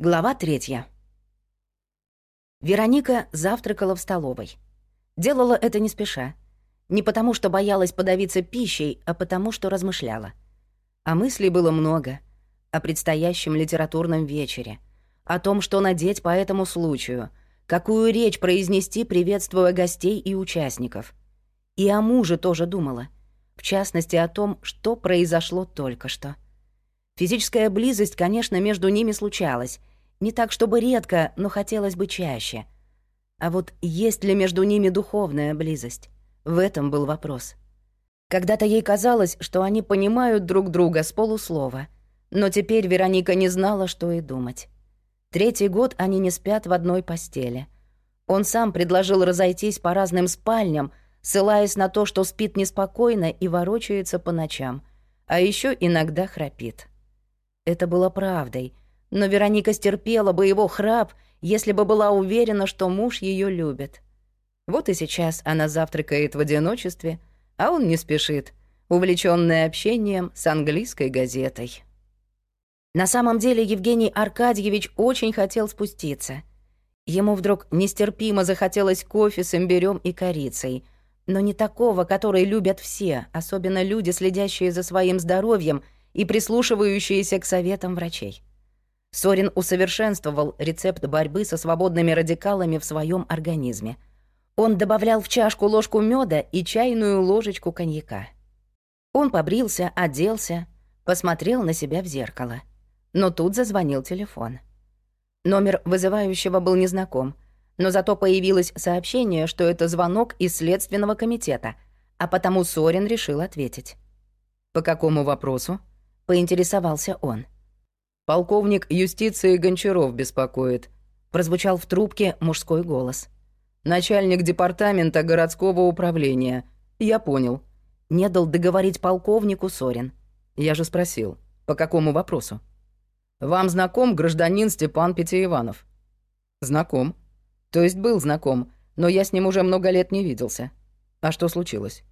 Глава третья. Вероника завтракала в столовой. Делала это не спеша. Не потому, что боялась подавиться пищей, а потому, что размышляла. А мыслей было много. О предстоящем литературном вечере. О том, что надеть по этому случаю. Какую речь произнести, приветствуя гостей и участников. И о муже тоже думала. В частности, о том, что произошло только что. Физическая близость, конечно, между ними случалась, не так, чтобы редко, но хотелось бы чаще. А вот есть ли между ними духовная близость? В этом был вопрос. Когда-то ей казалось, что они понимают друг друга с полуслова, но теперь Вероника не знала, что и думать. Третий год они не спят в одной постели. Он сам предложил разойтись по разным спальням, ссылаясь на то, что спит неспокойно и ворочается по ночам, а еще иногда храпит. Это было правдой — но Вероника стерпела бы его храп, если бы была уверена, что муж ее любит. Вот и сейчас она завтракает в одиночестве, а он не спешит, увлечённый общением с английской газетой. На самом деле Евгений Аркадьевич очень хотел спуститься. Ему вдруг нестерпимо захотелось кофе с имбирём и корицей, но не такого, который любят все, особенно люди, следящие за своим здоровьем и прислушивающиеся к советам врачей. Сорин усовершенствовал рецепт борьбы со свободными радикалами в своем организме. Он добавлял в чашку ложку меда и чайную ложечку коньяка. Он побрился, оделся, посмотрел на себя в зеркало. Но тут зазвонил телефон. Номер вызывающего был незнаком, но зато появилось сообщение, что это звонок из Следственного комитета, а потому Сорин решил ответить. «По какому вопросу?» — поинтересовался он. — «Полковник юстиции Гончаров беспокоит», — прозвучал в трубке мужской голос. «Начальник департамента городского управления. Я понял». Не дал договорить полковнику Сорин. Я же спросил, по какому вопросу? «Вам знаком гражданин Степан Пятииванов?» «Знаком. То есть был знаком, но я с ним уже много лет не виделся. А что случилось?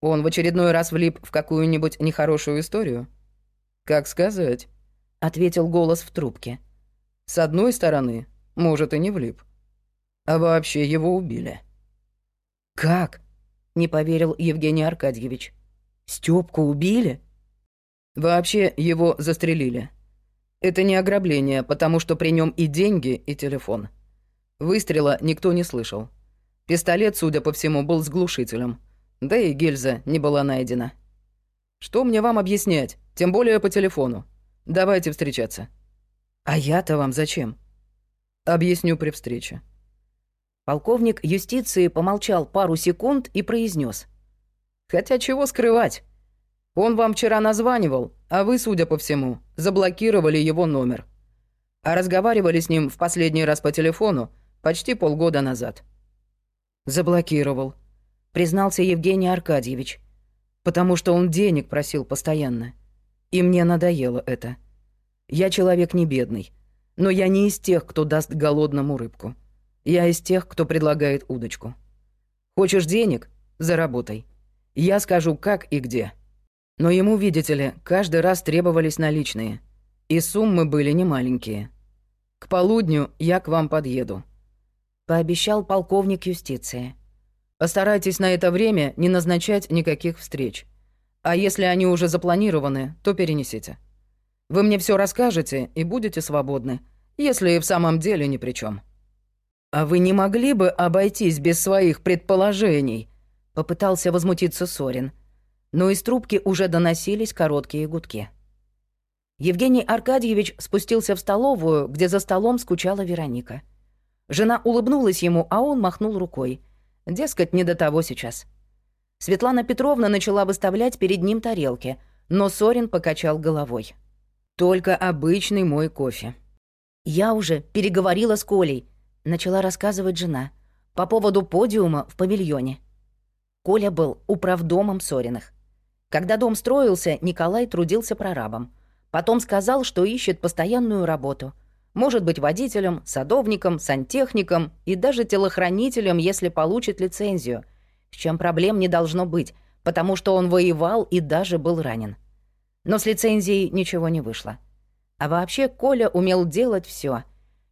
Он в очередной раз влип в какую-нибудь нехорошую историю?» «Как сказать?» Ответил голос в трубке. С одной стороны, может, и не влип. А вообще его убили. Как? Не поверил Евгений Аркадьевич. Стёпку убили? Вообще его застрелили. Это не ограбление, потому что при нем и деньги, и телефон. Выстрела никто не слышал. Пистолет, судя по всему, был с глушителем. Да и гильза не была найдена. Что мне вам объяснять, тем более по телефону? Давайте встречаться. А я-то вам зачем? Объясню при встрече. Полковник юстиции помолчал пару секунд и произнес: Хотя чего скрывать? Он вам вчера названивал, а вы, судя по всему, заблокировали его номер. А разговаривали с ним в последний раз по телефону почти полгода назад. Заблокировал, признался Евгений Аркадьевич, потому что он денег просил постоянно. И мне надоело это. Я человек не бедный, но я не из тех, кто даст голодному рыбку. Я из тех, кто предлагает удочку. Хочешь денег? Заработай. Я скажу, как и где. Но ему, видите ли, каждый раз требовались наличные. И суммы были немаленькие. К полудню я к вам подъеду. Пообещал полковник юстиции. Постарайтесь на это время не назначать никаких встреч. А если они уже запланированы, то перенесите. Вы мне все расскажете и будете свободны, если и в самом деле ни при чем. А вы не могли бы обойтись без своих предположений? Попытался возмутиться Сорин, но из трубки уже доносились короткие гудки. Евгений Аркадьевич спустился в столовую, где за столом скучала Вероника. Жена улыбнулась ему, а он махнул рукой. Дескать, не до того сейчас. Светлана Петровна начала выставлять перед ним тарелки, но Сорин покачал головой. «Только обычный мой кофе». «Я уже переговорила с Колей», — начала рассказывать жена, по поводу подиума в павильоне. Коля был управдомом Сориных. Когда дом строился, Николай трудился прорабом. Потом сказал, что ищет постоянную работу. Может быть водителем, садовником, сантехником и даже телохранителем, если получит лицензию — с чем проблем не должно быть, потому что он воевал и даже был ранен. Но с лицензией ничего не вышло. А вообще Коля умел делать все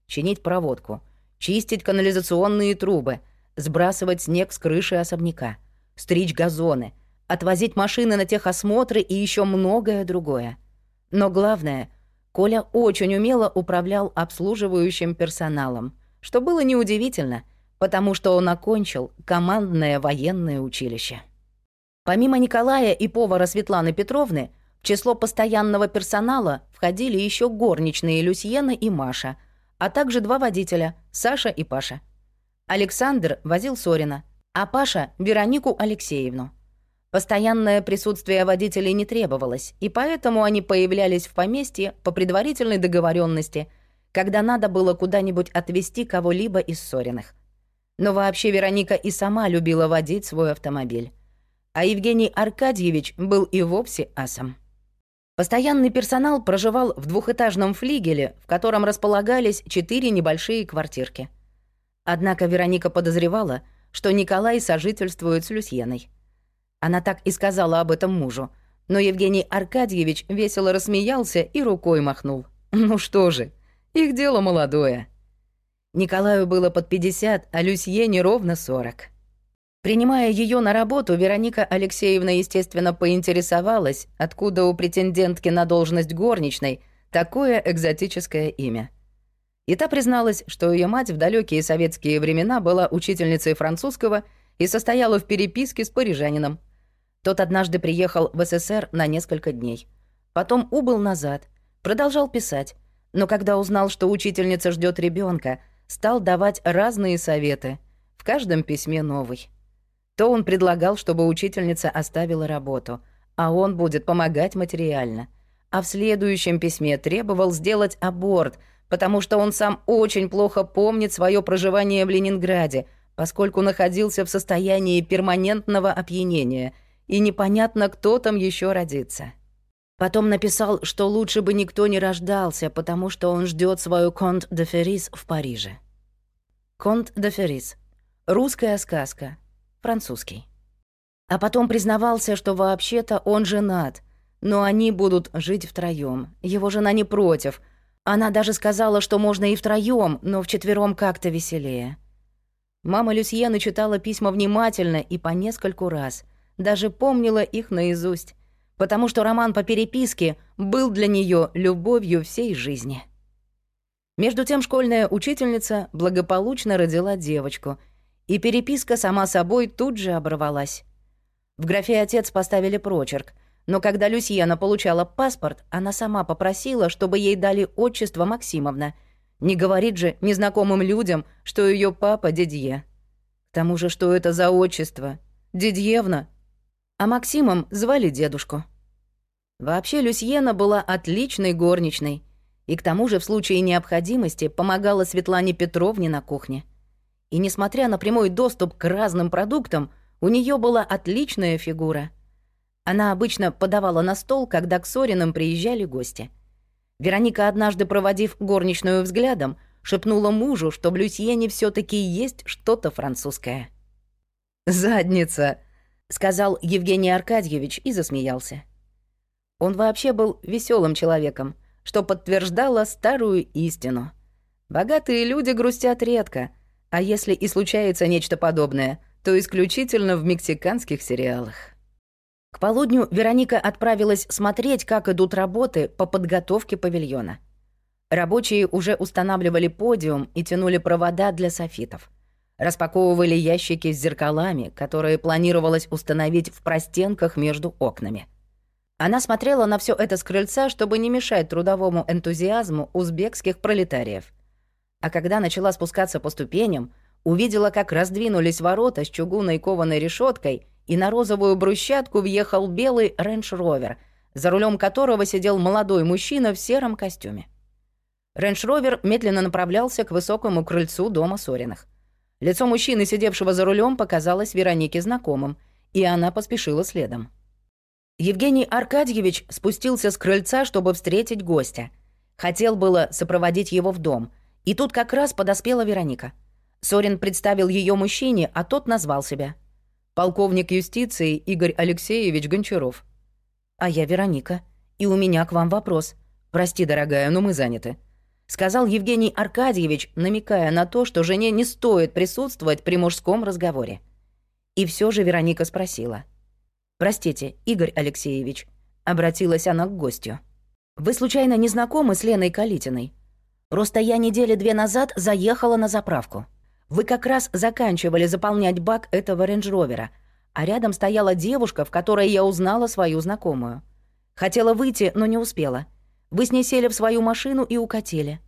чинить проводку, чистить канализационные трубы, сбрасывать снег с крыши особняка, стричь газоны, отвозить машины на техосмотры и еще многое другое. Но главное, Коля очень умело управлял обслуживающим персоналом, что было неудивительно, потому что он окончил командное военное училище. Помимо Николая и повара Светланы Петровны, в число постоянного персонала входили еще горничные Люсьена и Маша, а также два водителя — Саша и Паша. Александр возил Сорина, а Паша — Веронику Алексеевну. Постоянное присутствие водителей не требовалось, и поэтому они появлялись в поместье по предварительной договоренности, когда надо было куда-нибудь отвезти кого-либо из Сориных. Но вообще Вероника и сама любила водить свой автомобиль. А Евгений Аркадьевич был и вовсе асом. Постоянный персонал проживал в двухэтажном флигеле, в котором располагались четыре небольшие квартирки. Однако Вероника подозревала, что Николай сожительствует с Люсьеной. Она так и сказала об этом мужу. Но Евгений Аркадьевич весело рассмеялся и рукой махнул. Ну что же, их дело молодое. Николаю было под 50, а Люсье не ровно 40. Принимая ее на работу, Вероника Алексеевна, естественно, поинтересовалась, откуда у претендентки на должность горничной такое экзотическое имя. И та призналась, что ее мать в далекие советские времена была учительницей французского и состояла в переписке с парижанином – тот однажды приехал в СССР на несколько дней. Потом убыл назад, продолжал писать, но когда узнал, что учительница ждет ребенка, стал давать разные советы, в каждом письме новый. То он предлагал, чтобы учительница оставила работу, а он будет помогать материально. А в следующем письме требовал сделать аборт, потому что он сам очень плохо помнит свое проживание в Ленинграде, поскольку находился в состоянии перманентного опьянения — и непонятно, кто там еще родится. Потом написал, что лучше бы никто не рождался, потому что он ждет свою «Конт де Феррис» в Париже. «Конт де Феррис» — русская сказка, французский. А потом признавался, что вообще-то он женат, но они будут жить втроем. Его жена не против. Она даже сказала, что можно и втроем, но вчетвером как-то веселее. Мама Люсьены читала письма внимательно и по нескольку раз — даже помнила их наизусть, потому что роман по переписке был для нее любовью всей жизни. Между тем школьная учительница благополучно родила девочку, и переписка сама собой тут же оборвалась. В графе «Отец» поставили прочерк, но когда Люсьена получала паспорт, она сама попросила, чтобы ей дали отчество Максимовна. Не говорит же незнакомым людям, что ее папа Дидье. К тому же, что это за отчество? Дидьевна? а Максимом звали дедушку. Вообще Люсьена была отличной горничной, и к тому же в случае необходимости помогала Светлане Петровне на кухне. И несмотря на прямой доступ к разным продуктам, у нее была отличная фигура. Она обычно подавала на стол, когда к Сориным приезжали гости. Вероника, однажды проводив горничную взглядом, шепнула мужу, что в Люсьене все таки есть что-то французское. «Задница!» сказал Евгений Аркадьевич и засмеялся. Он вообще был веселым человеком, что подтверждало старую истину. Богатые люди грустят редко, а если и случается нечто подобное, то исключительно в мексиканских сериалах. К полудню Вероника отправилась смотреть, как идут работы по подготовке павильона. Рабочие уже устанавливали подиум и тянули провода для софитов — распаковывали ящики с зеркалами, которые планировалось установить в простенках между окнами. Она смотрела на все это с крыльца, чтобы не мешать трудовому энтузиазму узбекских пролетариев. А когда начала спускаться по ступеням, увидела, как раздвинулись ворота с чугунной кованой решеткой, и на розовую брусчатку въехал белый рейндж-ровер, за рулем которого сидел молодой мужчина в сером костюме. Рейндж-ровер медленно направлялся к высокому крыльцу дома Сориных. Лицо мужчины, сидевшего за рулем, показалось Веронике знакомым, и она поспешила следом. Евгений Аркадьевич спустился с крыльца, чтобы встретить гостя. Хотел было сопроводить его в дом, и тут как раз подоспела Вероника. Сорин представил ее мужчине, а тот назвал себя. Полковник юстиции Игорь Алексеевич Гончаров. «А я Вероника, и у меня к вам вопрос. Прости, дорогая, но мы заняты». сказал Евгений Аркадьевич, намекая на то, что жене не стоит присутствовать при мужском разговоре. И все же Вероника спросила. «Простите, Игорь Алексеевич», — обратилась она к гостю. «Вы случайно не знакомы с Леной Калитиной? Просто я недели две назад заехала на заправку. Вы как раз заканчивали заполнять бак этого рейндж-ровера, а рядом стояла девушка, в которой я узнала свою знакомую. Хотела выйти, но не успела. Вы с ней сели в свою машину и укатили».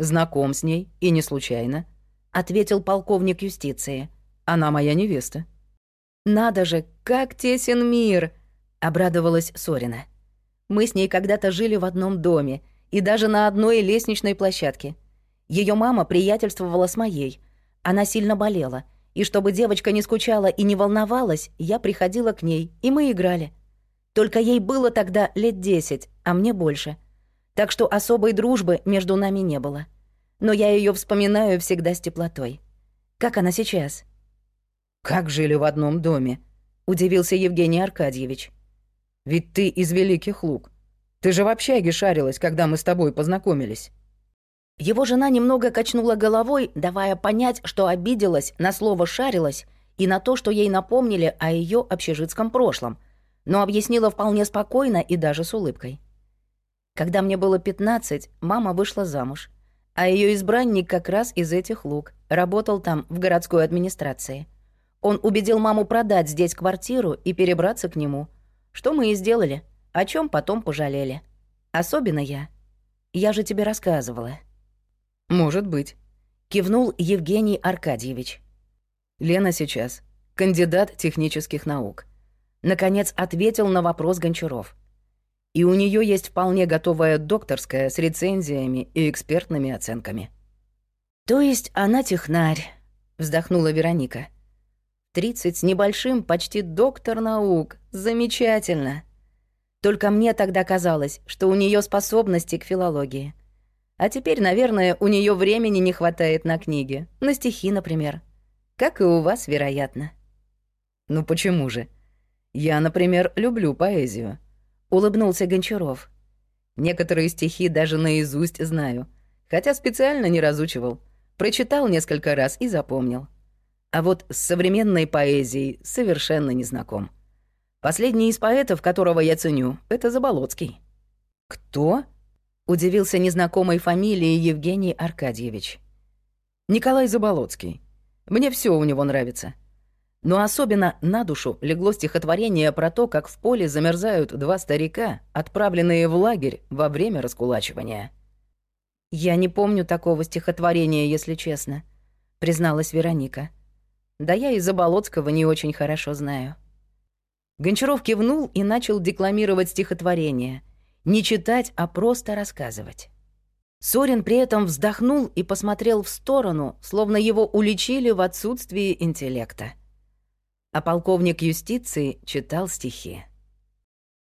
«Знаком с ней, и не случайно», — ответил полковник юстиции. «Она моя невеста». «Надо же, как тесен мир!» — обрадовалась Сорина. «Мы с ней когда-то жили в одном доме и даже на одной лестничной площадке. Ее мама приятельствовала с моей, она сильно болела, и чтобы девочка не скучала и не волновалась, я приходила к ней, и мы играли. Только ей было тогда лет десять, а мне больше. Так что особой дружбы между нами не было. Но я ее вспоминаю всегда с теплотой. Как она сейчас? «Как жили в одном доме?» — удивился Евгений Аркадьевич. «Ведь ты из Великих Луг. Ты же в общаге шарилась, когда мы с тобой познакомились». Его жена немного качнула головой, давая понять, что обиделась на слово «шарилась» и на то, что ей напомнили о ее общежитском прошлом, но объяснила вполне спокойно и даже с улыбкой. Когда мне было 15, мама вышла замуж, а ее избранник как раз из этих луг, работал там, в городской администрации. Он убедил маму продать здесь квартиру и перебраться к нему, что мы и сделали, о чем потом пожалели. Особенно я. Я же тебе рассказывала. «Может быть», — кивнул Евгений Аркадьевич. «Лена сейчас кандидат технических наук». Наконец ответил на вопрос Гончаров. И у нее есть вполне готовая докторская с рецензиями и экспертными оценками. «То есть она технарь», — вздохнула Вероника. «Тридцать с небольшим, почти доктор наук. Замечательно. Только мне тогда казалось, что у нее способности к филологии. А теперь, наверное, у нее времени не хватает на книги, на стихи, например. Как и у вас, вероятно. Ну почему же? Я, например, люблю поэзию, улыбнулся Гончаров. Некоторые стихи даже наизусть знаю, хотя специально не разучивал. Прочитал несколько раз и запомнил. А вот с современной поэзией совершенно не знаком. Последний из поэтов, которого я ценю, это Заболоцкий. Кто? Удивился незнакомой фамилии Евгений Аркадьевич. Николай Заболоцкий. Мне все у него нравится. Но особенно на душу легло стихотворение про то, как в поле замерзают два старика, отправленные в лагерь во время раскулачивания. «Я не помню такого стихотворения, если честно», — призналась Вероника. «Да я и Заболоцкого не очень хорошо знаю». Гончаров кивнул и начал декламировать стихотворение, не читать, а просто рассказывать. Сорин при этом вздохнул и посмотрел в сторону, словно его уличили в отсутствии интеллекта. А полковник юстиции читал стихи.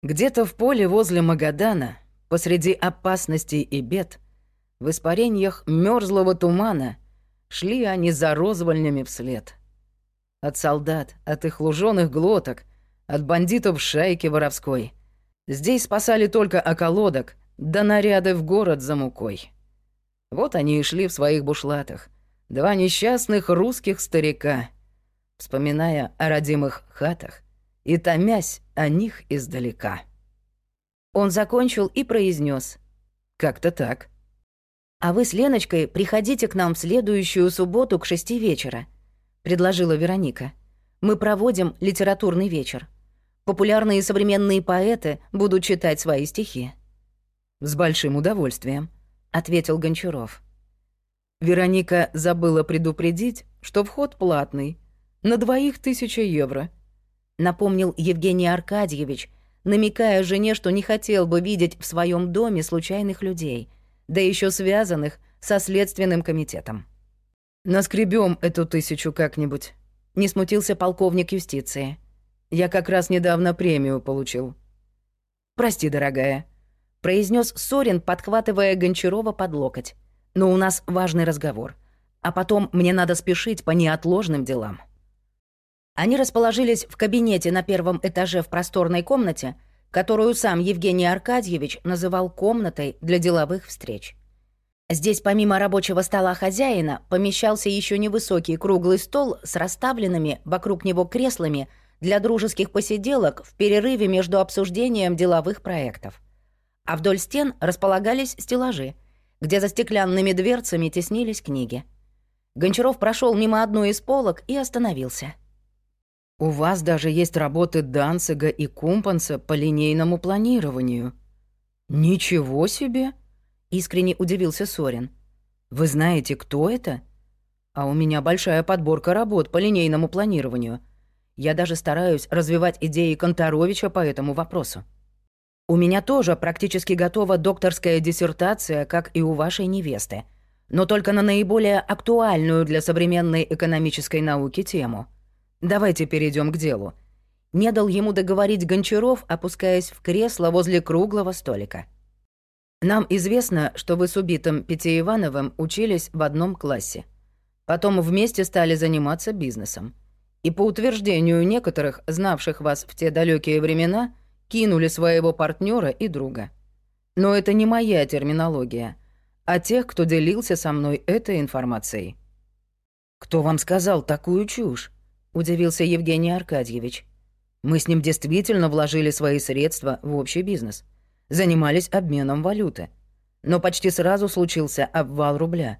Где-то в поле возле Магадана, посреди опасностей и бед, в испарениях мёрзлого тумана шли они за розвольнями вслед. От солдат, от их луженых глоток, от бандитов шайки воровской — Здесь спасали только околодок, да наряды в город за мукой. Вот они и шли в своих бушлатах, два несчастных русских старика, вспоминая о родимых хатах и томясь о них издалека. Он закончил и произнес: «Как-то так». «А вы с Леночкой приходите к нам в следующую субботу к шести вечера», — предложила Вероника. «Мы проводим литературный вечер». Популярные современные поэты будут читать свои стихи. «С большим удовольствием», — ответил Гончаров. Вероника забыла предупредить, что вход платный, на двоих тысяча евро. Напомнил Евгений Аркадьевич, намекая жене, что не хотел бы видеть в своем доме случайных людей, да еще связанных со следственным комитетом. «Наскребем эту тысячу как-нибудь», — не смутился полковник юстиции. Я как раз недавно премию получил. Прости, дорогая, произнес Сорин, подхватывая Гончарова под локоть. Но у нас важный разговор. А потом мне надо спешить по неотложным делам. Они расположились в кабинете на первом этаже в просторной комнате, которую сам Евгений Аркадьевич называл комнатой для деловых встреч. Здесь помимо рабочего стола хозяина помещался еще невысокий круглый стол с расставленными вокруг него креслами для дружеских посиделок в перерыве между обсуждением деловых проектов. А вдоль стен располагались стеллажи, где за стеклянными дверцами теснились книги. Гончаров прошел мимо одной из полок и остановился. «У вас даже есть работы Данцига и Кумпанса по линейному планированию». «Ничего себе!» — искренне удивился Сорин. «Вы знаете, кто это?» «А у меня большая подборка работ по линейному планированию. Я даже стараюсь развивать идеи Конторовича по этому вопросу. У меня тоже практически готова докторская диссертация, как и у вашей невесты, но только на наиболее актуальную для современной экономической науки тему. Давайте перейдем к делу». Не дал ему договорить Гончаров, опускаясь в кресло возле круглого столика. Нам известно, что вы с убитым Петей Ивановым учились в одном классе. Потом вместе стали заниматься бизнесом. И по утверждению некоторых, знавших вас в те далекие времена, кинули своего партнера и друга. Но это не моя терминология, а тех, кто делился со мной этой информацией. «Кто вам сказал такую чушь?» — удивился Евгений Аркадьевич. «Мы с ним действительно вложили свои средства в общий бизнес» занимались обменом валюты. Но почти сразу случился обвал рубля.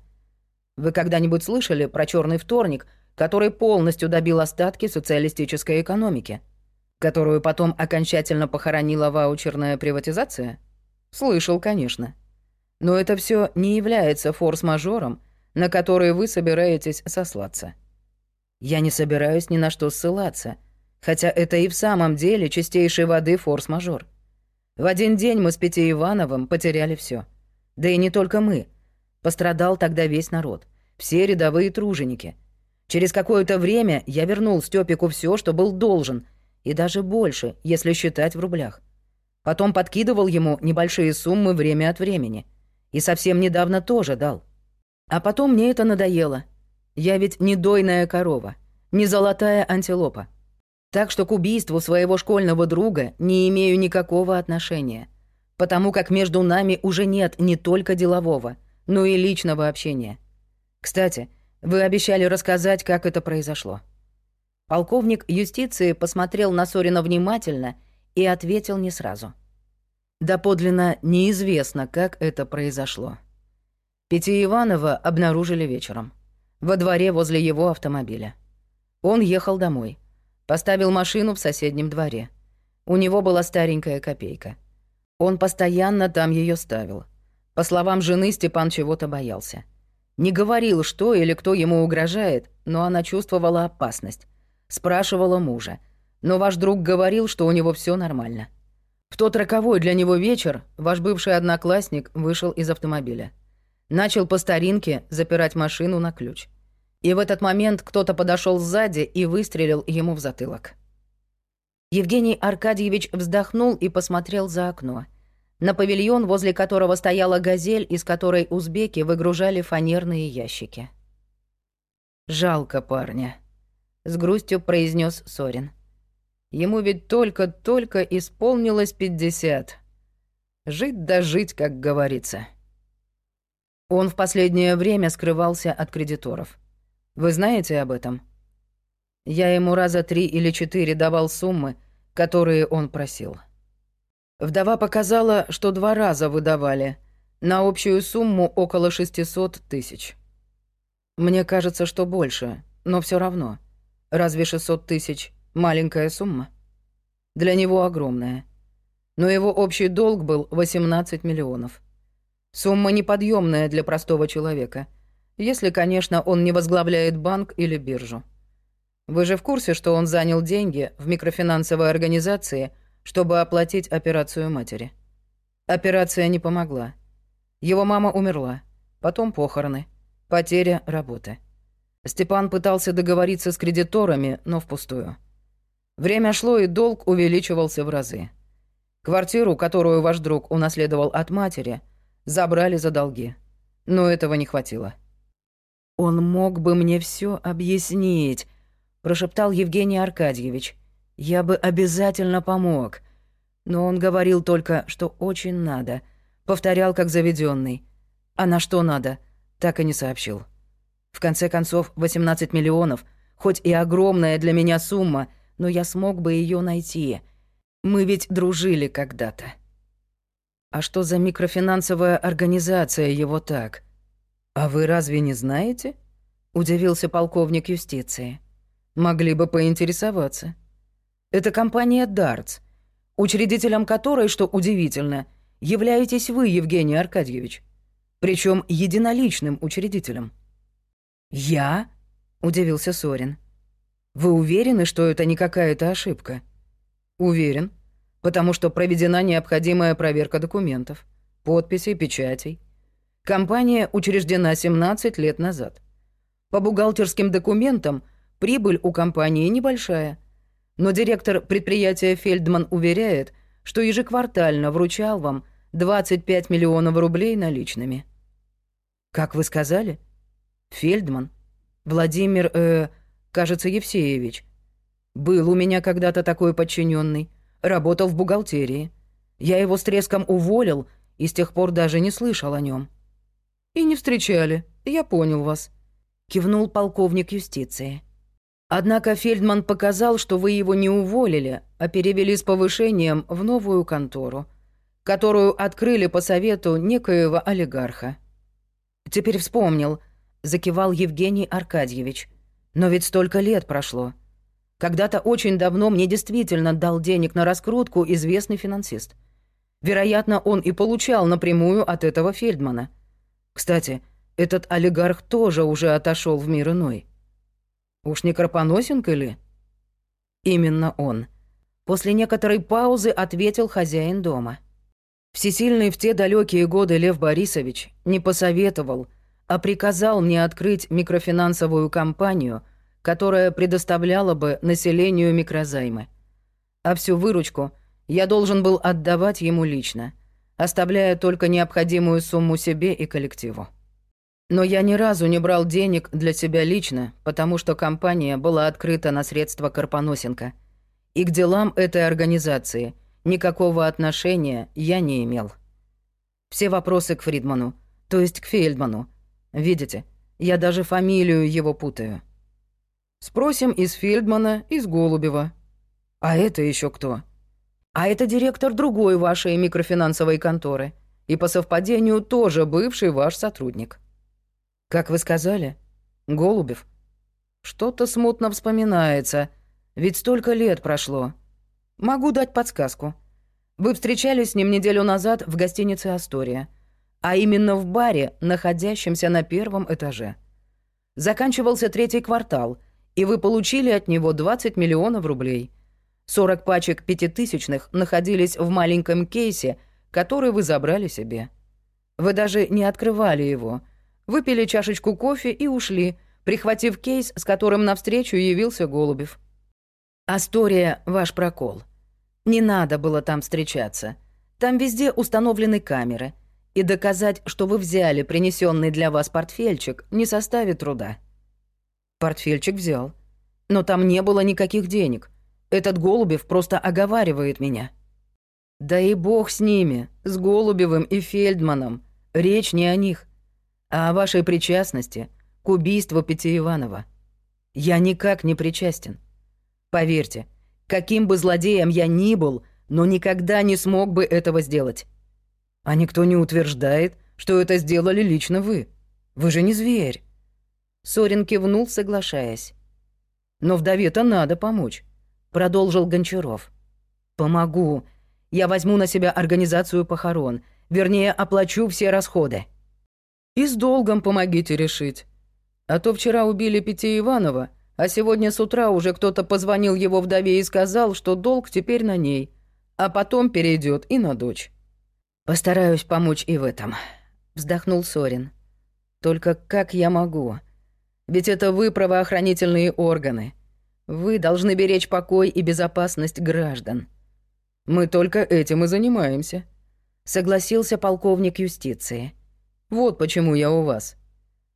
Вы когда-нибудь слышали про черный вторник, который полностью добил остатки социалистической экономики? Которую потом окончательно похоронила ваучерная приватизация? Слышал, конечно. Но это все не является форс-мажором, на который вы собираетесь сослаться. Я не собираюсь ни на что ссылаться, хотя это и в самом деле чистейшей воды форс-мажор. В один день мы с Петей Ивановым потеряли все. Да и не только мы. Пострадал тогда весь народ. Все рядовые труженики. Через какое-то время я вернул Стёпику все, что был должен, и даже больше, если считать в рублях. Потом подкидывал ему небольшие суммы время от времени. И совсем недавно тоже дал. А потом мне это надоело. Я ведь не дойная корова, не золотая антилопа. Так что к убийству своего школьного друга не имею никакого отношения, потому как между нами уже нет не только делового, но и личного общения. Кстати, вы обещали рассказать, как это произошло. Полковник юстиции посмотрел на Сорина внимательно и ответил не сразу. Доподлинно неизвестно, как это произошло. Пяти Иванова обнаружили вечером. Во дворе возле его автомобиля. Он ехал домой. Поставил машину в соседнем дворе. У него была старенькая копейка. Он постоянно там ее ставил. По словам жены, Степан чего-то боялся. Не говорил, что или кто ему угрожает, но она чувствовала опасность. Спрашивала мужа. Но ваш друг говорил, что у него все нормально. В тот роковой для него вечер ваш бывший одноклассник вышел из автомобиля. Начал по старинке запирать машину на ключ. И в этот момент кто-то подошел сзади и выстрелил ему в затылок. Евгений Аркадьевич вздохнул и посмотрел за окно. На павильон, возле которого стояла газель, из которой узбеки выгружали фанерные ящики. «Жалко парня», — с грустью произнес Сорин. «Ему ведь только-только исполнилось пятьдесят. Жить да жить, как говорится». Он в последнее время скрывался от кредиторов. Вы знаете об этом? Я ему раза три или четыре давал суммы, которые он просил. Вдова показала, что два раза выдавали, на общую сумму около 600 тысяч. Мне кажется, что больше, но все равно. Разве 600 тысяч — маленькая сумма? Для него огромная. Но его общий долг был 18 миллионов. Сумма неподъемная для простого человека — если, конечно, он не возглавляет банк или биржу. Вы же в курсе, что он занял деньги в микрофинансовой организации, чтобы оплатить операцию матери? Операция не помогла. Его мама умерла, потом похороны, потеря работы. Степан пытался договориться с кредиторами, но впустую. Время шло, и долг увеличивался в разы. Квартиру, которую ваш друг унаследовал от матери, забрали за долги. Но этого не хватило. «Он мог бы мне все объяснить», — прошептал Евгений Аркадьевич. «Я бы обязательно помог». Но он говорил только, что очень надо. Повторял, как заведенный. А на что надо, так и не сообщил. В конце концов, 18 миллионов, хоть и огромная для меня сумма, но я смог бы ее найти. Мы ведь дружили когда-то. А что за микрофинансовая организация его так? А вы разве не знаете? Удивился полковник юстиции. Могли бы поинтересоваться. Это компания «Дартс», учредителем которой, что удивительно, являетесь вы, Евгений Аркадьевич. Причем единоличным учредителем. «Я?» — удивился Сорин. «Вы уверены, что это не какая-то ошибка?» «Уверен, потому что проведена необходимая проверка документов, подписей, печатей. Компания учреждена 17 лет назад. По бухгалтерским документам прибыль у компании небольшая, но директор предприятия Фельдман уверяет, что ежеквартально вручал вам 25 миллионов рублей наличными. Как вы сказали? Фельдман. Владимир, э, кажется, Евсеевич. Был у меня когда-то такой подчиненный, работал в бухгалтерии. Я его с треском уволил и с тех пор даже не слышал о нем. И не встречали, я понял вас. Кивнул полковник юстиции. Однако Фельдман показал, что вы его не уволили, а перевели с повышением в новую контору, которую открыли по совету некоего олигарха. Теперь вспомнил, закивал Евгений Аркадьевич. Но ведь столько лет прошло. Когда-то очень давно мне действительно дал денег на раскрутку известный финансист. Вероятно, он и получал напрямую от этого Фельдмана. Кстати, этот олигарх тоже уже отошел в мир иной. Уж не Карпоносенко ли? Именно он. После некоторой паузы ответил хозяин дома. Всесильный в те далекие годы Лев Борисович не посоветовал, а приказал мне открыть микрофинансовую компанию, которая предоставляла бы населению микрозаймы. А всю выручку я должен был отдавать ему лично, оставляя только необходимую сумму себе и коллективу. Но я ни разу не брал денег для себя лично, потому что компания была открыта на средства Карпоносенко. И к делам этой организации никакого отношения я не имел. Все вопросы к Фридману, то есть к Фельдману. Видите, я даже фамилию его путаю. Спросим из Фельдмана, из Голубева. А это еще кто? А это директор другой вашей микрофинансовой конторы. И по совпадению тоже бывший ваш сотрудник. Как вы сказали? Голубев? Что-то смутно вспоминается, ведь столько лет прошло. Могу дать подсказку. Вы встречались с ним неделю назад в гостинице «Астория», а именно в баре, находящемся на первом этаже. Заканчивался третий квартал, и вы получили от него 20 миллионов рублей. 40 пачек пятитысячных находились в маленьком кейсе, который вы забрали себе. Вы даже не открывали его — Выпили чашечку кофе и ушли, прихватив кейс, с которым навстречу явился Голубев. «Астория — ваш прокол. Не надо было там встречаться. Там везде установлены камеры, и доказать, что вы взяли принесенный для вас портфельчик, не составит труда». Портфельчик взял. Но там не было никаких денег. Этот Голубев просто оговаривает меня. Да и бог с ними, с Голубевым и Фельдманом. Речь не о них а о вашей причастности к убийству Пяти Иванова. Я никак не причастен. Поверьте, каким бы злодеем я ни был, но никогда не смог бы этого сделать. А никто не утверждает, что это сделали лично вы. Вы же не зверь. Сорин кивнул, соглашаясь. Но вдове-то надо помочь, продолжил Гончаров. Помогу. Я возьму на себя организацию похорон, вернее, оплачу все расходы. И с долгом помогите решить. А то вчера убили Пяти Иванова, а сегодня с утра уже кто-то позвонил его вдове и сказал, что долг теперь на ней, а потом перейдет и на дочь. Постараюсь помочь и в этом, вздохнул Сорин. Только как я могу? Ведь это вы правоохранительные органы. Вы должны беречь покой и безопасность граждан. Мы только этим и занимаемся, согласился полковник юстиции. Вот почему я у вас.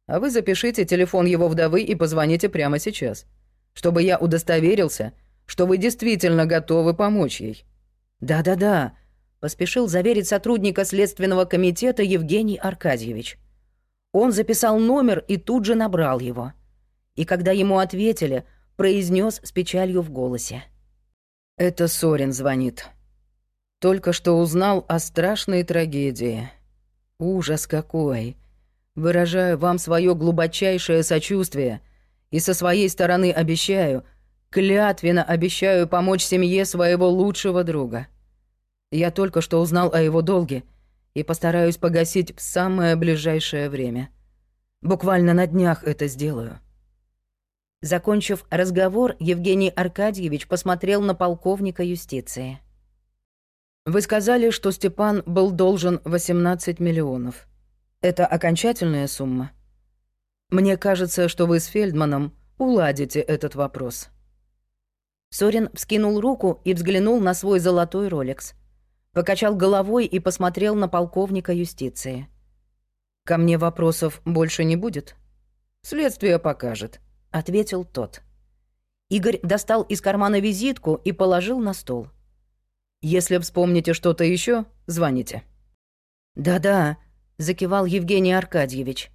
А вы запишите телефон его вдовы и позвоните прямо сейчас, чтобы я удостоверился, что вы действительно готовы помочь ей». «Да-да-да», — поспешил заверить сотрудника Следственного комитета Евгений Аркадьевич. Он записал номер и тут же набрал его. И когда ему ответили, произнес с печалью в голосе. «Это Сорин звонит. Только что узнал о страшной трагедии. Ужас какой! Выражаю вам свое глубочайшее сочувствие и со своей стороны обещаю, клятвенно обещаю помочь семье своего лучшего друга. Я только что узнал о его долге и постараюсь погасить в самое ближайшее время. Буквально на днях это сделаю». Закончив разговор, Евгений Аркадьевич посмотрел на полковника юстиции. «Вы сказали, что Степан был должен 18 миллионов. Это окончательная сумма? Мне кажется, что вы с Фельдманом уладите этот вопрос». Сорин вскинул руку и взглянул на свой золотой роликс покачал головой и посмотрел на полковника юстиции. «Ко мне вопросов больше не будет?» «Следствие покажет», — ответил тот. Игорь достал из кармана визитку и положил на стол. «Если вспомните что-то еще, звоните». «Да-да», — закивал Евгений Аркадьевич.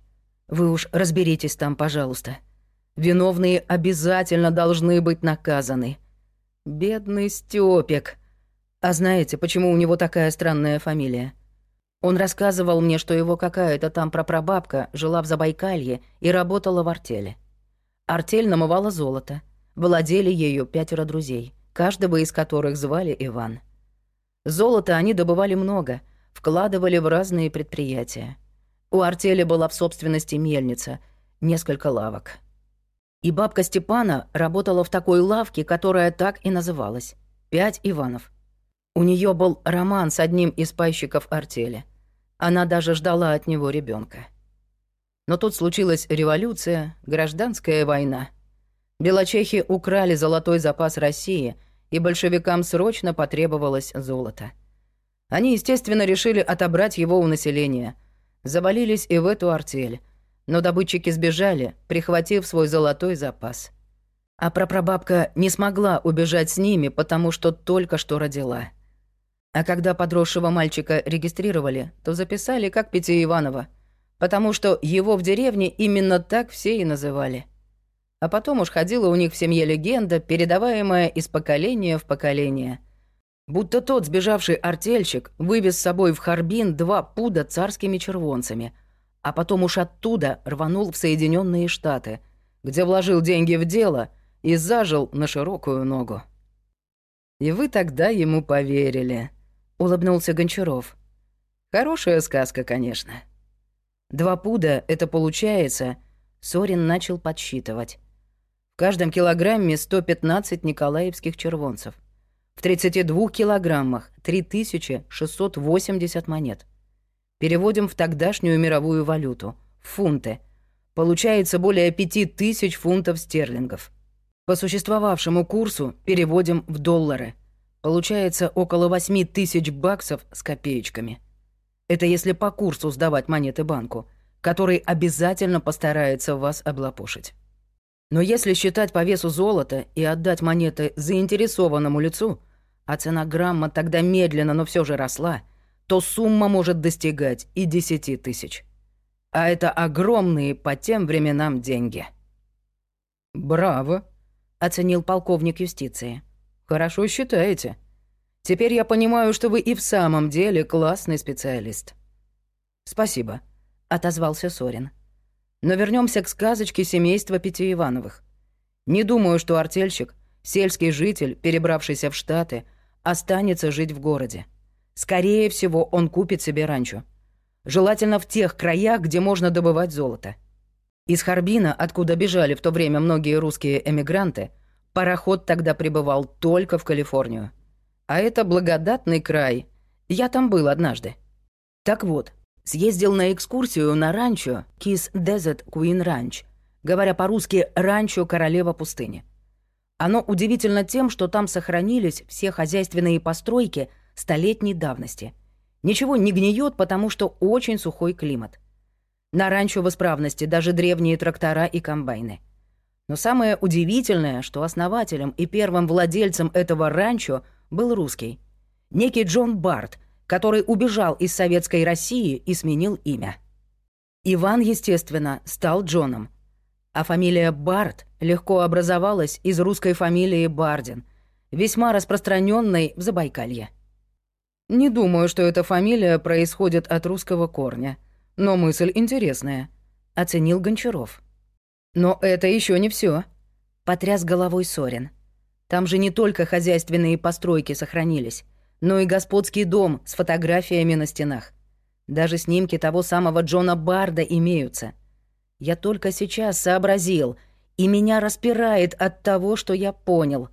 «Вы уж разберитесь там, пожалуйста. Виновные обязательно должны быть наказаны. Бедный Стёпик», а знаете, почему у него такая странная фамилия? Он рассказывал мне, что его какая-то там прапрабабка жила в Забайкалье и работала в артели. Артель намывала золото. Владели ею пятеро друзей, каждого из которых звали Иван. Золота они добывали много, вкладывали в разные предприятия. У артели была в собственности мельница, несколько лавок. И бабка Степана работала в такой лавке, которая так и называлась «Пять Иванов». У нее был роман с одним из пайщиков артели. Она даже ждала от него ребенка. Но тут случилась революция, гражданская война. Белочехи украли золотой запас России, и большевикам срочно потребовалось золото. Они, естественно, решили отобрать его у населения. Завалились и в эту артель. Но добытчики сбежали, прихватив свой золотой запас. А прапрабабка не смогла убежать с ними, потому что только что родила. А когда подросшего мальчика регистрировали, то записали как Пяти Иванова, потому что его в деревне именно так все и называли. А потом уж ходила у них в семье легенда, передаваемая из поколения в поколение. Будто тот сбежавший артельщик вывез с собой в Харбин два пуда царскими червонцами, а потом уж оттуда рванул в Соединенные Штаты, где вложил деньги в дело и зажил на широкую ногу. И вы тогда ему поверили. — улыбнулся Гончаров. «Хорошая сказка, конечно». «Два пуда — это получается...» Сорин начал подсчитывать. В каждом килограмме 115 николаевских червонцев. В 32 килограммах 3680 монет. Переводим в тогдашнюю мировую валюту, фунты. Получается более 5000 фунтов стерлингов. По существовавшему курсу переводим в доллары – Получается около восьми тысяч баксов с копеечками. Это если по курсу сдавать монеты банку, который обязательно постарается вас облапошить. Но если считать по весу золота и отдать монеты заинтересованному лицу, а цена грамма тогда медленно, но все же росла, то сумма может достигать и десяти тысяч. А это огромные по тем временам деньги. «Браво», — оценил полковник юстиции. Хорошо считаете. Теперь я понимаю, что вы и в самом деле классный специалист. Спасибо, отозвался Сорин. Но вернемся к сказочке семейства Пяти Ивановых. Не думаю, что артельщик, сельский житель, перебравшийся в Штаты, останется жить в городе. Скорее всего, он купит себе ранчо. Желательно в тех краях, где можно добывать золото. Из Харбина, откуда бежали в то время многие русские эмигранты, Пароход тогда прибывал только в Калифорнию. А это благодатный край. Я там был однажды. Так вот, съездил на экскурсию на ранчо Kiss Desert Queen Ranch, говоря по-русски «ранчо Королева пустыни». Оно удивительно тем, что там сохранились все хозяйственные постройки столетней давности. Ничего не гниет, потому что очень сухой климат. На ранчо в исправности даже древние трактора и комбайны – но самое удивительное, что основателем и первым владельцем этого ранчо был русский. Некий Джон Барт, который убежал из советской России и сменил имя. Иван, естественно, стал Джоном. А фамилия Барт легко образовалась из русской фамилии Бардин, весьма распространенной в Забайкалье. Не думаю, что эта фамилия происходит от русского корня, но мысль интересная, оценил Гончаров. Но это еще не все, потряс головой Сорин. Там же не только хозяйственные постройки сохранились, но и господский дом с фотографиями на стенах. Даже снимки того самого Джона Барда имеются. Я только сейчас сообразил, и меня распирает от того, что я понял.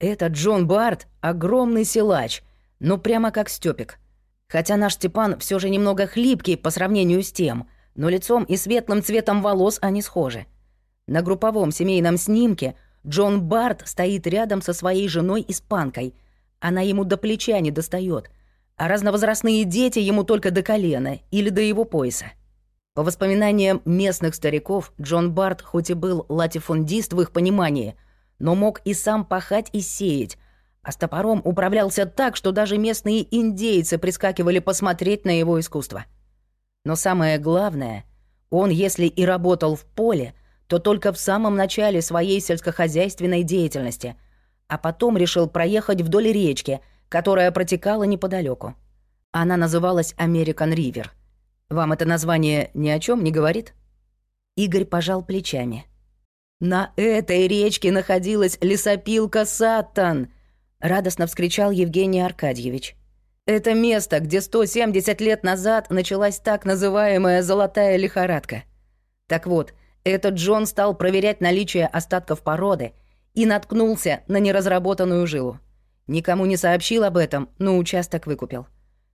Этот Джон Бард — огромный силач, ну прямо как Стёпик. Хотя наш Степан все же немного хлипкий по сравнению с тем, но лицом и светлым цветом волос они схожи. На групповом семейном снимке Джон Барт стоит рядом со своей женой-испанкой. Она ему до плеча не достает — а разновозрастные дети ему только до колена или до его пояса. По воспоминаниям местных стариков, Джон Барт хоть и был латифундист в их понимании, но мог и сам пахать и сеять, а с топором управлялся так, что даже местные индейцы прискакивали посмотреть на его искусство. Но самое главное, он, если и работал в поле, то только в самом начале своей сельскохозяйственной деятельности, а потом решил проехать вдоль речки — которая протекала неподалеку. Она называлась American River. Вам это название ни о чем не говорит? Игорь пожал плечами. На этой речке находилась лесопилка Сатан, радостно вскричал Евгений Аркадьевич. Это место, где 170 лет назад началась так называемая золотая лихорадка. Так вот, этот Джон стал проверять наличие остатков породы и наткнулся на неразработанную жилу. Никому не сообщил об этом, но участок выкупил.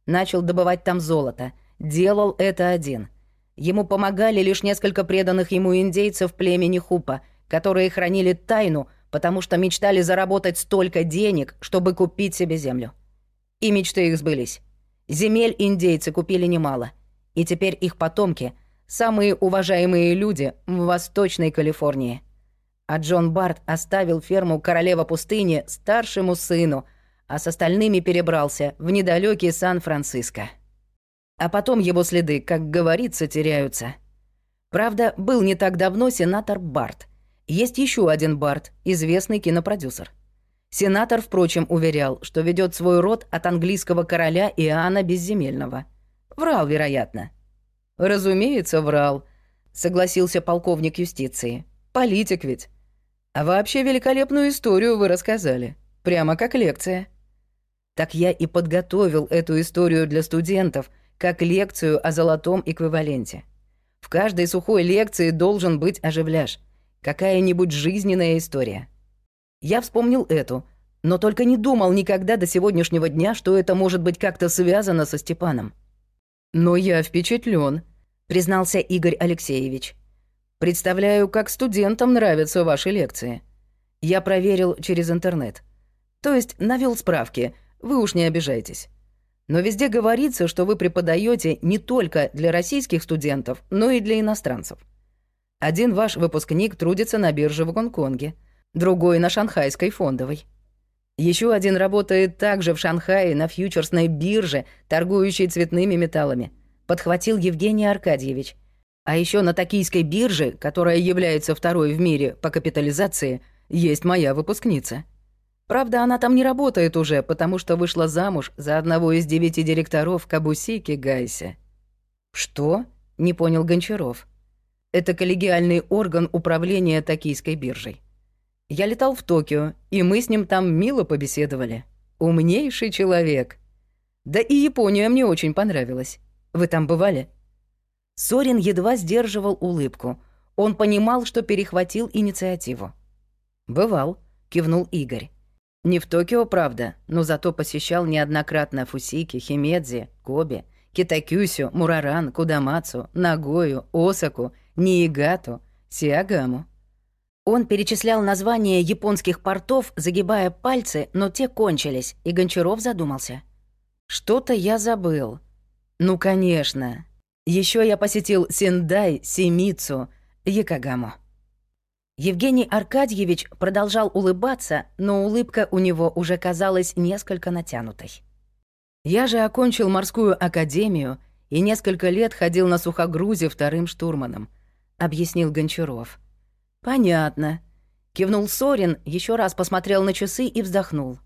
Начал добывать там золото. Делал это один. Ему помогали лишь несколько преданных ему индейцев племени Хупа, которые хранили тайну, потому что мечтали заработать столько денег, чтобы купить себе землю. И мечты их сбылись. Земель индейцы купили немало. И теперь их потомки — самые уважаемые люди в Восточной Калифорнии — а Джон Барт оставил ферму королева пустыни старшему сыну, а с остальными перебрался в недалекий Сан-Франциско. А потом его следы, как говорится, теряются. Правда, был не так давно сенатор Барт. Есть еще один Барт, известный кинопродюсер. Сенатор, впрочем, уверял, что ведет свой род от английского короля Иоанна Безземельного. Врал, вероятно. «Разумеется, врал», — согласился полковник юстиции. «Политик ведь». А вообще великолепную историю вы рассказали. Прямо как лекция. Так я и подготовил эту историю для студентов, как лекцию о золотом эквиваленте. В каждой сухой лекции должен быть оживляж. Какая-нибудь жизненная история. Я вспомнил эту, но только не думал никогда до сегодняшнего дня, что это может быть как-то связано со Степаном. «Но я впечатлен, признался Игорь Алексеевич. Представляю, как студентам нравятся ваши лекции. Я проверил через интернет. То есть навел справки, вы уж не обижайтесь. Но везде говорится, что вы преподаете не только для российских студентов, но и для иностранцев. Один ваш выпускник трудится на бирже в Гонконге, другой на шанхайской фондовой. Еще один работает также в Шанхае на фьючерсной бирже, торгующей цветными металлами. Подхватил Евгений Аркадьевич. А еще на токийской бирже, которая является второй в мире по капитализации, есть моя выпускница. Правда, она там не работает уже, потому что вышла замуж за одного из девяти директоров Кабусики Гайсе. «Что?» — не понял Гончаров. «Это коллегиальный орган управления токийской биржей. Я летал в Токио, и мы с ним там мило побеседовали. Умнейший человек. Да и Япония мне очень понравилась. Вы там бывали?» Сорин едва сдерживал улыбку. Он понимал, что перехватил инициативу. «Бывал», — кивнул Игорь. «Не в Токио, правда, но зато посещал неоднократно Фусики, Химедзи, Коби, Китакюсю, Мураран, Кудамацу, Нагою, Осаку, Ниигату, Сиагаму». Он перечислял названия японских портов, загибая пальцы, но те кончились, и Гончаров задумался. «Что-то я забыл». «Ну, конечно, еще я посетил Синдай, Семицу, Якогаму. Евгений Аркадьевич продолжал улыбаться, но улыбка у него уже казалась несколько натянутой. Я же окончил морскую академию и несколько лет ходил на сухогрузе вторым штурманом», — объяснил Гончаров. «Понятно», — кивнул Сорин, еще раз посмотрел на часы и вздохнул.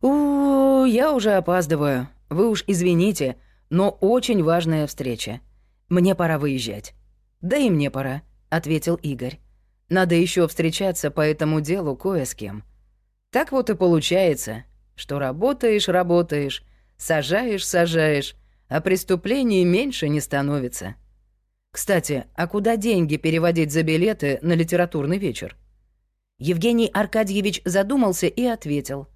у, я уже опаздываю. Вы уж извините, но очень важная встреча. Мне пора выезжать». «Да и мне пора», — ответил Игорь. «Надо еще встречаться по этому делу кое с кем». Так вот и получается, что работаешь, работаешь, сажаешь, сажаешь, а преступлений меньше не становится. Кстати, а куда деньги переводить за билеты на литературный вечер? Евгений Аркадьевич задумался и ответил.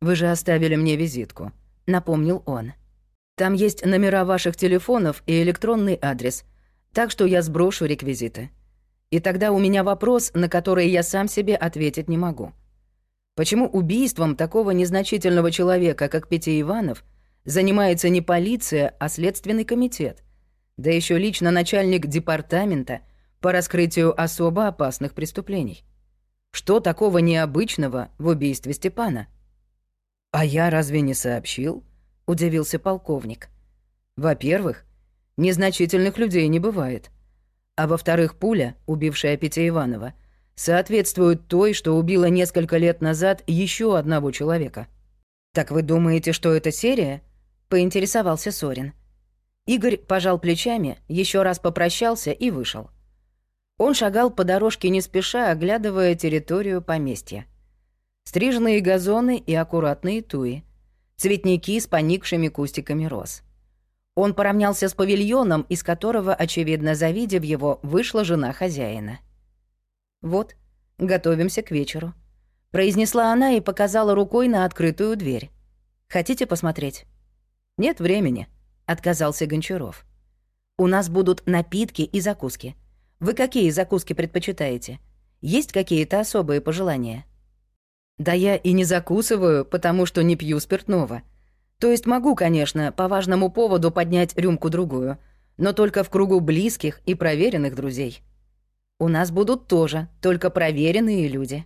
«Вы же оставили мне визитку», — напомнил он. «Там есть номера ваших телефонов и электронный адрес, так что я сброшу реквизиты. И тогда у меня вопрос, на который я сам себе ответить не могу. Почему убийством такого незначительного человека, как Петя Иванов, занимается не полиция, а следственный комитет? Да еще лично начальник департамента по раскрытию особо опасных преступлений. Что такого необычного в убийстве Степана? «А я разве не сообщил?» — удивился полковник. «Во-первых, незначительных людей не бывает. А во-вторых, пуля, убившая Петя Иванова — соответствует той, что убила несколько лет назад еще одного человека. «Так вы думаете, что это серия?» — поинтересовался Сорин. Игорь пожал плечами, еще раз попрощался и вышел. Он шагал по дорожке не спеша, оглядывая территорию поместья. Стриженные газоны и аккуратные туи. Цветники с поникшими кустиками роз. Он поравнялся с павильоном, из которого, очевидно завидев его, вышла жена хозяина. «Вот, готовимся к вечеру», — произнесла она и показала рукой на открытую дверь. «Хотите посмотреть?» «Нет времени», — отказался Гончаров. «У нас будут напитки и закуски. Вы какие закуски предпочитаете? Есть какие-то особые пожелания?» «Да я и не закусываю, потому что не пью спиртного. То есть могу, конечно, по важному поводу поднять рюмку-другую, но только в кругу близких и проверенных друзей». У нас будут тоже, только проверенные люди».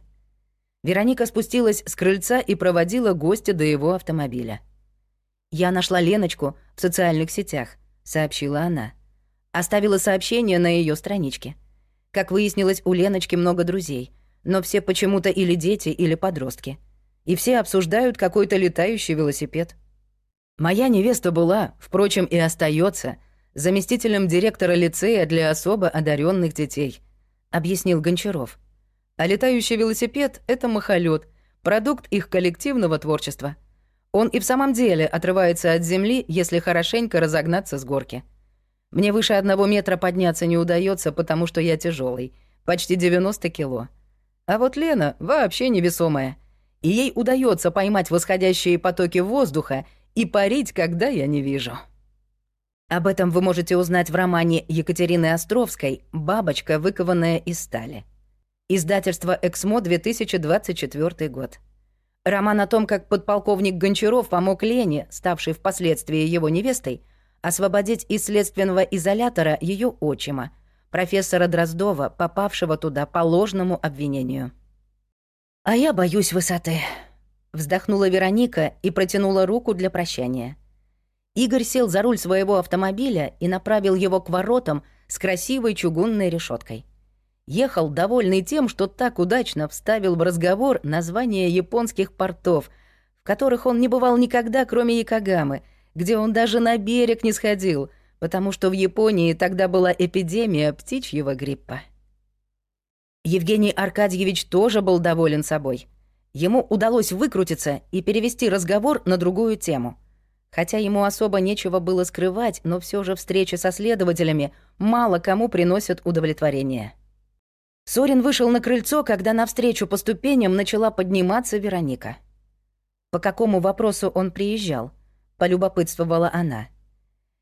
Вероника спустилась с крыльца и проводила гостя до его автомобиля. «Я нашла Леночку в социальных сетях», — сообщила она. Оставила сообщение на ее страничке. Как выяснилось, у Леночки много друзей, но все почему-то или дети, или подростки. И все обсуждают какой-то летающий велосипед. Моя невеста была, впрочем, и остается заместителем директора лицея для особо одаренных детей —— объяснил Гончаров. «А летающий велосипед — это махолет, продукт их коллективного творчества. Он и в самом деле отрывается от земли, если хорошенько разогнаться с горки. Мне выше одного метра подняться не удается, потому что я тяжелый, почти 90 кило. А вот Лена вообще невесомая. И ей удается поймать восходящие потоки воздуха и парить, когда я не вижу». Об этом вы можете узнать в романе Екатерины Островской «Бабочка, выкованная из стали». Издательство «Эксмо», 2024 год. Роман о том, как подполковник Гончаров помог Лене, ставшей впоследствии его невестой, освободить из следственного изолятора ее отчима, профессора Дроздова, попавшего туда по ложному обвинению. «А я боюсь высоты», — вздохнула Вероника и протянула руку для прощания. Игорь сел за руль своего автомобиля и направил его к воротам с красивой чугунной решеткой. Ехал довольный тем, что так удачно вставил в разговор название японских портов, в которых он не бывал никогда, кроме Якогамы, где он даже на берег не сходил, потому что в Японии тогда была эпидемия птичьего гриппа. Евгений Аркадьевич тоже был доволен собой. Ему удалось выкрутиться и перевести разговор на другую тему — Хотя ему особо нечего было скрывать, но все же встречи со следователями мало кому приносят удовлетворение. Сорин вышел на крыльцо, когда навстречу по ступеням начала подниматься Вероника. По какому вопросу он приезжал? полюбопытствовала она.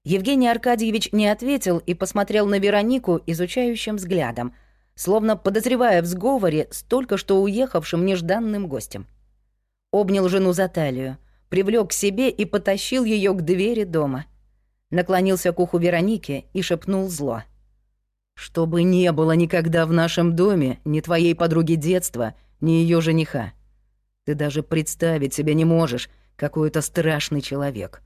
Евгений Аркадьевич не ответил и посмотрел на Веронику изучающим взглядом, словно подозревая в сговоре с только что уехавшим нежданным гостем. Обнял жену за талию, привлек к себе и потащил ее к двери дома. Наклонился к уху Вероники и шепнул зло. «Чтобы не было никогда в нашем доме ни твоей подруги детства, ни ее жениха. Ты даже представить себе не можешь, какой это страшный человек.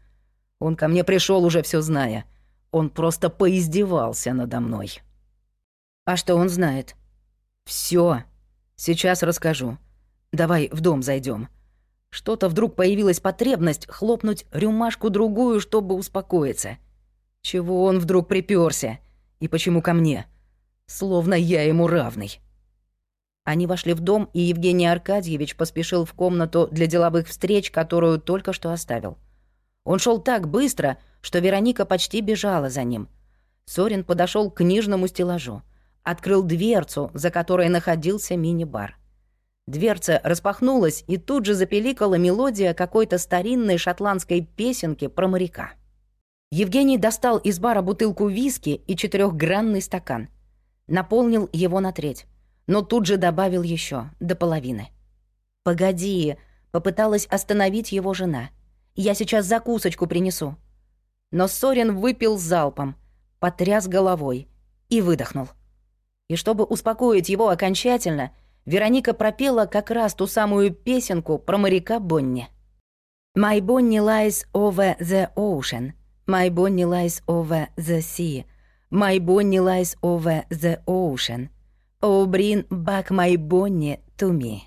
Он ко мне пришел уже все зная. Он просто поиздевался надо мной. А что он знает? Все. Сейчас расскажу. Давай в дом зайдем. Что-то вдруг появилась потребность хлопнуть рюмашку другую, чтобы успокоиться. Чего он вдруг приперся? И почему ко мне? Словно я ему равный. Они вошли в дом, и Евгений Аркадьевич поспешил в комнату для деловых встреч, которую только что оставил. Он шел так быстро, что Вероника почти бежала за ним. Сорин подошел к книжному стеллажу, открыл дверцу, за которой находился мини-бар. Дверца распахнулась, и тут же запеликала мелодия какой-то старинной шотландской песенки про моряка. Евгений достал из бара бутылку виски и четырехгранный стакан. Наполнил его на треть но тут же добавил еще до половины. «Погоди», — попыталась остановить его жена. «Я сейчас закусочку принесу». Но Сорин выпил залпом, потряс головой и выдохнул. И чтобы успокоить его окончательно, Вероника пропела как раз ту самую песенку про моряка Бонни. «My Bonnie lies over the ocean, my Bonnie lies over the sea, my Bonnie lies over the ocean». «Oh, bring back my Bonnie to me».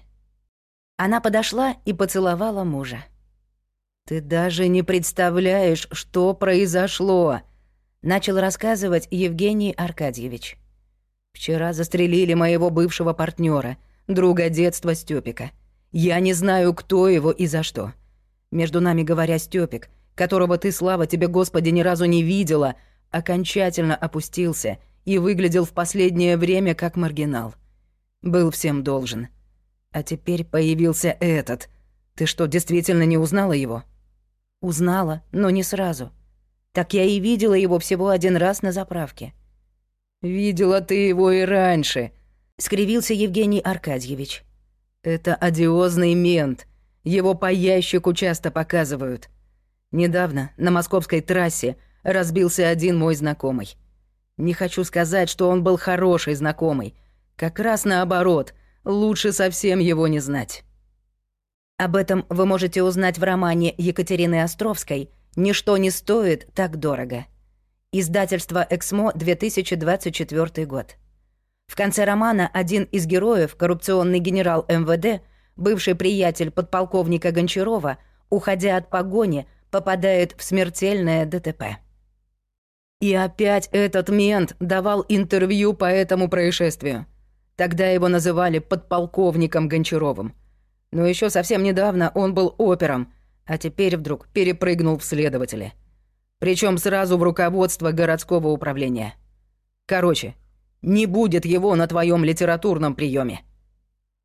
Она подошла и поцеловала мужа. «Ты даже не представляешь, что произошло», — начал рассказывать Евгений Аркадьевич. «Вчера застрелили моего бывшего партнера, друга детства Стёпика. Я не знаю, кто его и за что. Между нами говоря, Стёпик, которого ты, слава тебе, Господи, ни разу не видела, окончательно опустился — и выглядел в последнее время как маргинал. Был всем должен. А теперь появился этот. Ты что, действительно не узнала его? Узнала, но не сразу. Так я и видела его всего один раз на заправке. Видела ты его и раньше, скривился Евгений Аркадьевич. Это одиозный мент. Его по ящику часто показывают. Недавно на московской трассе разбился один мой знакомый. Не хочу сказать, что он был хороший знакомый. Как раз наоборот, лучше совсем его не знать. Об этом вы можете узнать в романе Екатерины Островской «Ничто не стоит так дорого». Издательство «Эксмо», 2024 год. В конце романа один из героев, коррупционный генерал МВД, бывший приятель подполковника Гончарова, уходя от погони, попадает в смертельное ДТП. И опять этот мент давал интервью по этому происшествию. Тогда его называли подполковником Гончаровым. Но еще совсем недавно он был опером, а теперь вдруг перепрыгнул в следователи. Причем сразу в руководство городского управления. Короче, не будет его на твоем литературном приеме.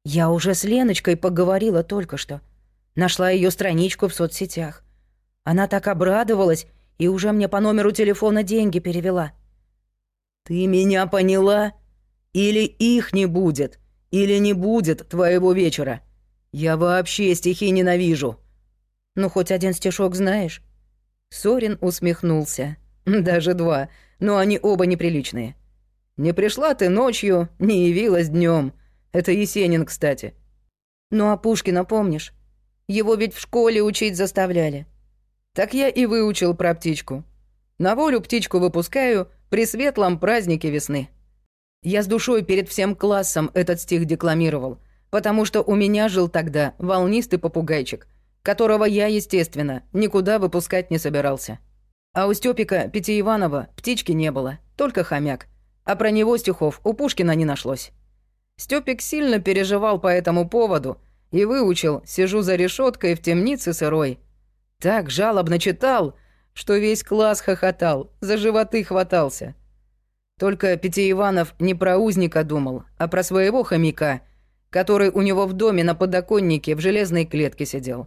Я уже с Леночкой поговорила только что. Нашла ее страничку в соцсетях. Она так обрадовалась и уже мне по номеру телефона деньги перевела. Ты меня поняла? Или их не будет, или не будет твоего вечера. Я вообще стихи ненавижу. Ну, хоть один стишок знаешь? Сорин усмехнулся. Даже два, но они оба неприличные. Не пришла ты ночью, не явилась днем. Это Есенин, кстати. Ну а Пушкина помнишь? Его ведь в школе учить заставляли. Так я и выучил про птичку. На волю птичку выпускаю при светлом празднике весны. Я с душой перед всем классом этот стих декламировал, потому что у меня жил тогда волнистый попугайчик, которого я, естественно, никуда выпускать не собирался. А у Стёпика Иванова птички не было, только хомяк. А про него стихов у Пушкина не нашлось. Стёпик сильно переживал по этому поводу и выучил «Сижу за решеткой в темнице сырой», так жалобно читал, что весь класс хохотал, за животы хватался. Только Иванов не про узника думал, а про своего хомяка, который у него в доме на подоконнике в железной клетке сидел.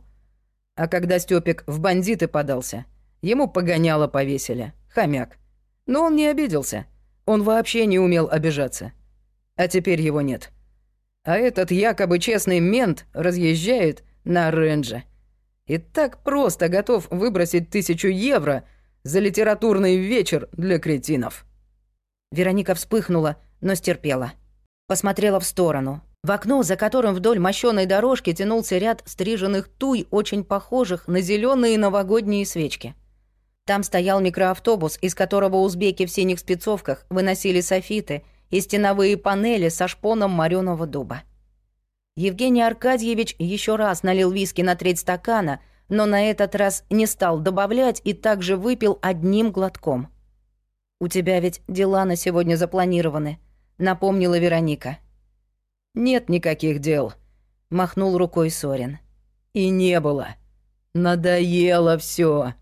А когда Стёпик в бандиты подался, ему погоняло повесили, хомяк. Но он не обиделся, он вообще не умел обижаться. А теперь его нет. А этот якобы честный мент разъезжает на ренже. И так просто готов выбросить тысячу евро за литературный вечер для кретинов. Вероника вспыхнула, но стерпела. Посмотрела в сторону. В окно, за которым вдоль мощёной дорожки тянулся ряд стриженных туй, очень похожих на зеленые новогодние свечки. Там стоял микроавтобус, из которого узбеки в синих спецовках выносили софиты и стеновые панели со шпоном морёного дуба. Евгений Аркадьевич еще раз налил виски на треть стакана, но на этот раз не стал добавлять и также выпил одним глотком. «У тебя ведь дела на сегодня запланированы», — напомнила Вероника. «Нет никаких дел», — махнул рукой Сорин. «И не было. Надоело все.